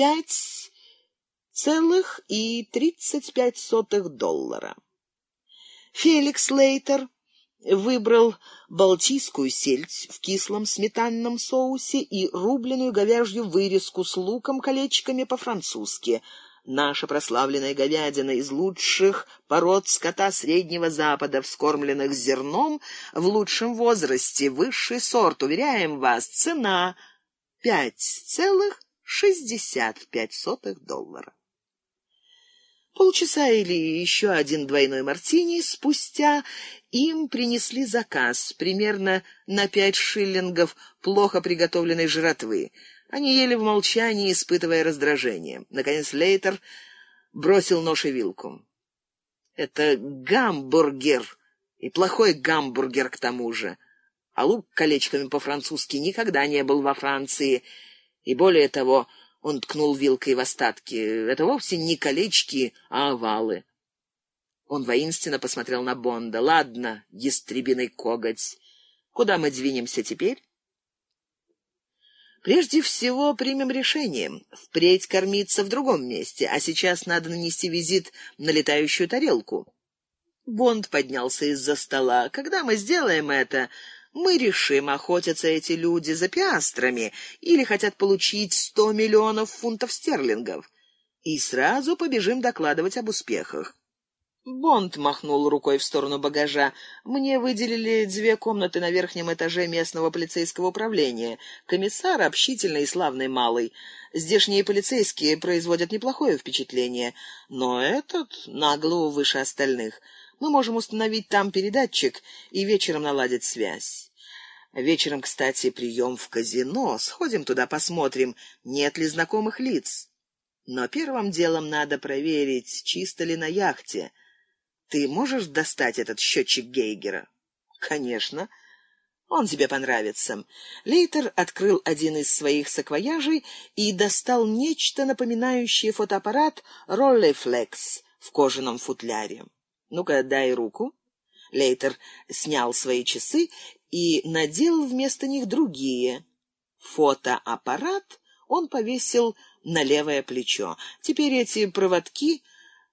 пять целых и тридцать пять сотых доллара. Феликс Лейтер выбрал балтийскую сельдь в кислом сметанном соусе и рубленую говяжью вырезку с луком колечками по-французски. Наша прославленная говядина из лучших пород скота Среднего Запада, вскормленных зерном в лучшем возрасте, высший сорт, уверяем вас, цена пять целых шестьдесят пять сотых доллара. Полчаса или еще один двойной мартини спустя им принесли заказ примерно на пять шиллингов плохо приготовленной жратвы. Они ели в молчании, испытывая раздражение. Наконец Лейтер бросил нож и вилку. «Это гамбургер, и плохой гамбургер к тому же. А лук колечками по-французски никогда не был во Франции. И более того, он ткнул вилкой в остатки. Это вовсе не колечки, а овалы. Он воинственно посмотрел на Бонда. «Ладно, ястребиный коготь, куда мы двинемся теперь?» «Прежде всего примем решение. Впредь кормиться в другом месте, а сейчас надо нанести визит на летающую тарелку». Бонд поднялся из-за стола. «Когда мы сделаем это, мы решим, охотятся эти люди за пиастрами или хотят получить сто миллионов фунтов стерлингов. И сразу побежим докладывать об успехах. Бонд махнул рукой в сторону багажа. Мне выделили две комнаты на верхнем этаже местного полицейского управления. Комиссар общительный и славный малый. Здешние полицейские производят неплохое впечатление, но этот на голову выше остальных. Мы можем установить там передатчик и вечером наладить связь. Вечером, кстати, прием в казино. Сходим туда, посмотрим, нет ли знакомых лиц. Но первым делом надо проверить, чисто ли на яхте. Ты можешь достать этот счетчик Гейгера? Конечно. Он тебе понравится. Лейтер открыл один из своих саквояжей и достал нечто напоминающее фотоаппарат Rolleiflex в кожаном футляре. «Ну-ка, дай руку». Лейтер снял свои часы и надел вместо них другие. Фотоаппарат он повесил на левое плечо. Теперь эти проводки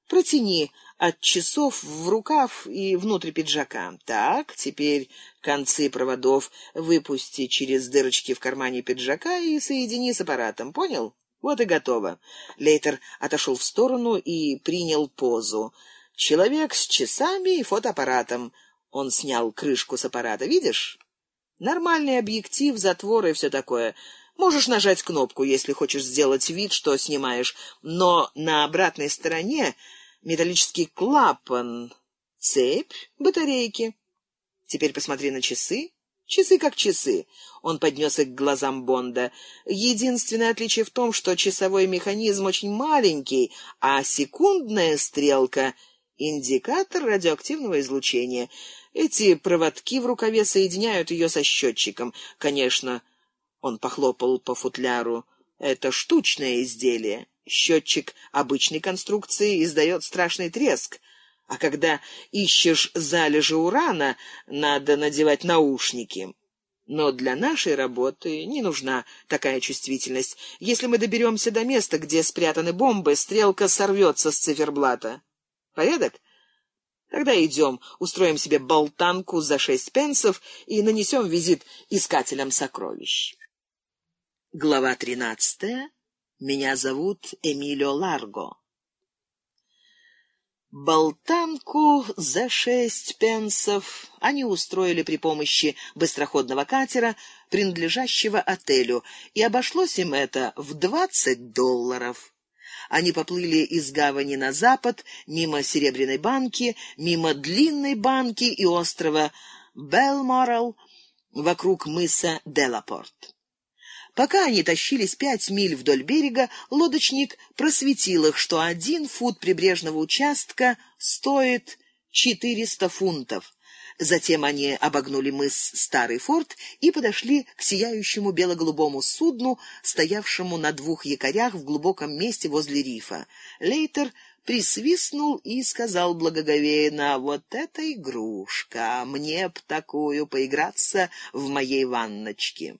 протяни от часов в рукав и внутрь пиджака. Так, теперь концы проводов выпусти через дырочки в кармане пиджака и соедини с аппаратом. Понял? Вот и готово. Лейтер отошел в сторону и принял позу. Человек с часами и фотоаппаратом. Он снял крышку с аппарата, видишь? Нормальный объектив, затвор и все такое. Можешь нажать кнопку, если хочешь сделать вид, что снимаешь, но на обратной стороне металлический клапан, цепь, батарейки. Теперь посмотри на часы. Часы как часы. Он поднес их к глазам Бонда. Единственное отличие в том, что часовой механизм очень маленький, а секундная стрелка Индикатор радиоактивного излучения. Эти проводки в рукаве соединяют ее со счетчиком. Конечно, он похлопал по футляру. Это штучное изделие. Счетчик обычной конструкции издает страшный треск. А когда ищешь залежи урана, надо надевать наушники. Но для нашей работы не нужна такая чувствительность. Если мы доберемся до места, где спрятаны бомбы, стрелка сорвется с циферблата. Порядок? Тогда идем, устроим себе болтанку за шесть пенсов и нанесем визит искателям сокровищ. Глава тринадцатая. Меня зовут Эмилио Ларго. Болтанку за шесть пенсов они устроили при помощи быстроходного катера, принадлежащего отелю, и обошлось им это в двадцать долларов. Они поплыли из гавани на запад, мимо Серебряной банки, мимо Длинной банки и острова Белморал, вокруг мыса Делапорт. Пока они тащились пять миль вдоль берега, лодочник просветил их, что один фут прибрежного участка стоит четыреста фунтов. Затем они обогнули мыс Старый форт и подошли к сияющему бело-голубому судну, стоявшему на двух якорях в глубоком месте возле рифа. Лейтер присвистнул и сказал благоговейно, «Вот это игрушка! Мне б такую поиграться в моей ванночке».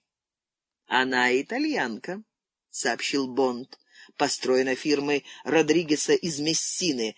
«Она итальянка», — сообщил Бонд. построена фирмой Родригеса из Мессины.